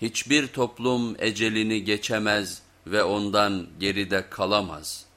Hiçbir toplum ecelini geçemez ve ondan geride kalamaz.''